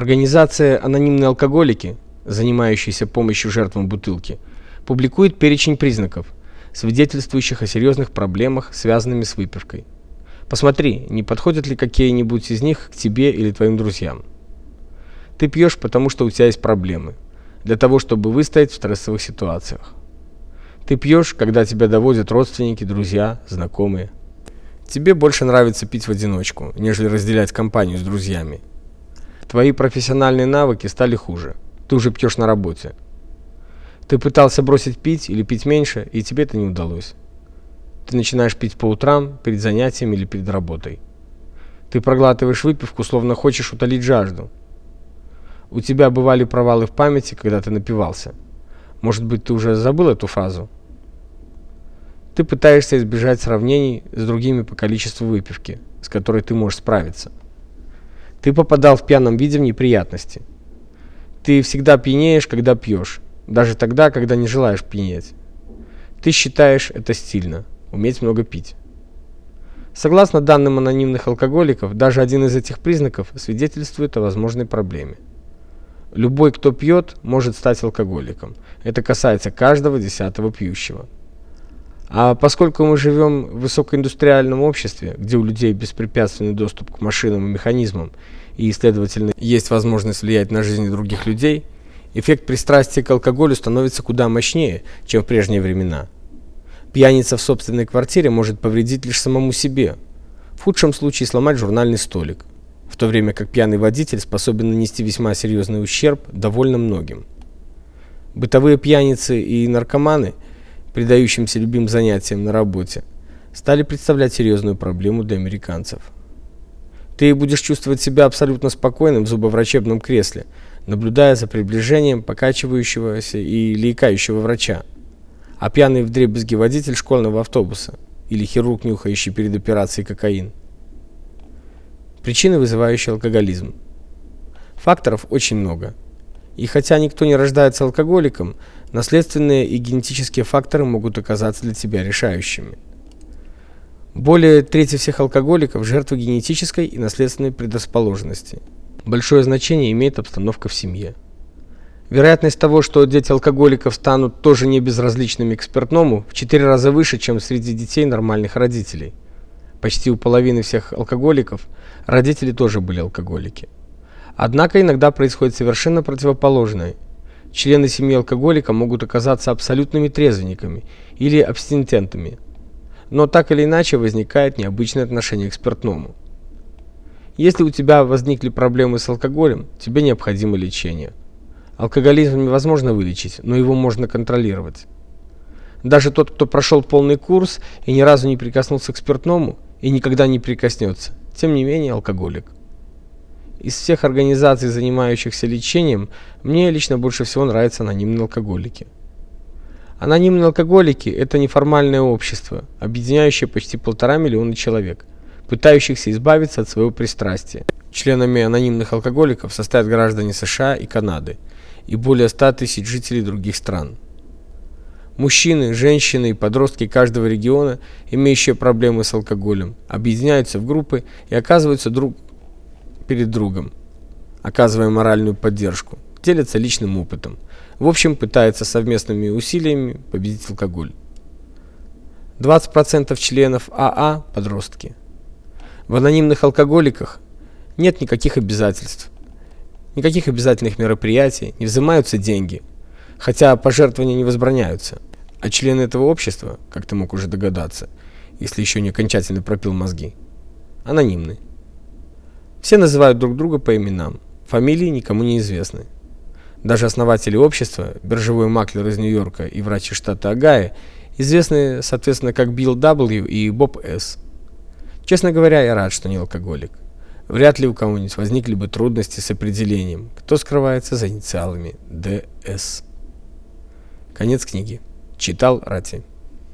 Организация «Анонимные алкоголики», занимающаяся помощью жертвам бутылки, публикует перечень признаков, свидетельствующих о серьезных проблемах, связанных с выпивкой. Посмотри, не подходят ли какие-нибудь из них к тебе или твоим друзьям. Ты пьешь, потому что у тебя есть проблемы, для того, чтобы выстоять в стрессовых ситуациях. Ты пьешь, когда тебя доводят родственники, друзья, знакомые. Тебе больше нравится пить в одиночку, нежели разделять компанию с друзьями. Твои профессиональные навыки стали хуже. Ты уже пьешь на работе. Ты пытался бросить пить или пить меньше, и тебе это не удалось. Ты начинаешь пить по утрам, перед занятиями или перед работой. Ты проглатываешь выпивку, словно хочешь утолить жажду. У тебя бывали провалы в памяти, когда ты напивался. Может быть, ты уже забыл эту фразу? Ты пытаешься избежать сравнений с другими по количеству выпивки, с которой ты можешь справиться. Ты попадал в пьяном виде в неприятности. Ты всегда пьянеешь, когда пьешь, даже тогда, когда не желаешь пьянеть. Ты считаешь это стильно уметь много пить. Согласно данным анонимных алкоголиков, даже один из этих признаков свидетельствует о возможной проблеме. Любой, кто пьет, может стать алкоголиком. Это касается каждого десятого пьющего. А поскольку мы живем в высокоиндустриальном обществе, где у людей беспрепятственный доступ к машинам и механизмам, и, следовательно, есть возможность влиять на жизнь других людей, эффект пристрастия к алкоголю становится куда мощнее, чем в прежние времена. Пьяница в собственной квартире может повредить лишь самому себе, в худшем случае сломать журнальный столик, в то время как пьяный водитель способен нанести весьма серьезный ущерб довольно многим. Бытовые пьяницы и наркоманы – предающимся любимым занятиям на работе, стали представлять серьезную проблему для американцев. Ты будешь чувствовать себя абсолютно спокойным в зубоврачебном кресле, наблюдая за приближением покачивающегося и ликающего врача. А пьяный вдребезги водитель школьного автобуса или хирург, нюхающий перед операцией кокаин. Причины, вызывающие алкоголизм. Факторов очень много. И хотя никто не рождается алкоголиком, наследственные и генетические факторы могут оказаться для тебя решающими. Более трети всех алкоголиков жертвы генетической и наследственной предрасположенности. Большое значение имеет обстановка в семье. Вероятность того, что дети алкоголиков станут тоже не безразличными к спиртному, в 4 раза выше, чем среди детей нормальных родителей. Почти у половины всех алкоголиков родители тоже были алкоголики. Однако иногда происходит совершенно противоположное – члены семьи алкоголика могут оказаться абсолютными трезвенниками или абстинентами. Но так или иначе возникает необычное отношение к спиртному. Если у тебя возникли проблемы с алкоголем, тебе необходимо лечение. Алкоголизм невозможно вылечить, но его можно контролировать. Даже тот, кто прошел полный курс и ни разу не прикоснулся к спиртному и никогда не прикоснется, тем не менее алкоголик. Из всех организаций, занимающихся лечением, мне лично больше всего нравятся анонимные алкоголики. Анонимные алкоголики – это неформальное общество, объединяющее почти полтора миллиона человек, пытающихся избавиться от своего пристрастия. Членами анонимных алкоголиков состоят граждане США и Канады и более 100 тысяч жителей других стран. Мужчины, женщины и подростки каждого региона, имеющие проблемы с алкоголем, объединяются в группы и оказываются друг перед другом, оказывая моральную поддержку, делятся личным опытом. В общем, пытаются совместными усилиями победить алкоголь. 20% членов АА а подростки. В анонимных алкоголиках нет никаких обязательств, никаких обязательных мероприятий, не взимаются деньги, хотя пожертвования не возбраняются. А члены этого общества, как ты мог уже догадаться, если еще не окончательно пропил мозги, анонимны. Все называют друг друга по именам. Фамилии никому не известны. Даже основатели общества, биржевой маклер из Нью-Йорка и врач из штата Огайо, известны, соответственно, как Билл W и Боб С. Честно говоря, я рад, что не алкоголик. Вряд ли у кого-нибудь возникли бы трудности с определением, кто скрывается за инициалами ДС. Конец книги. Читал Рати.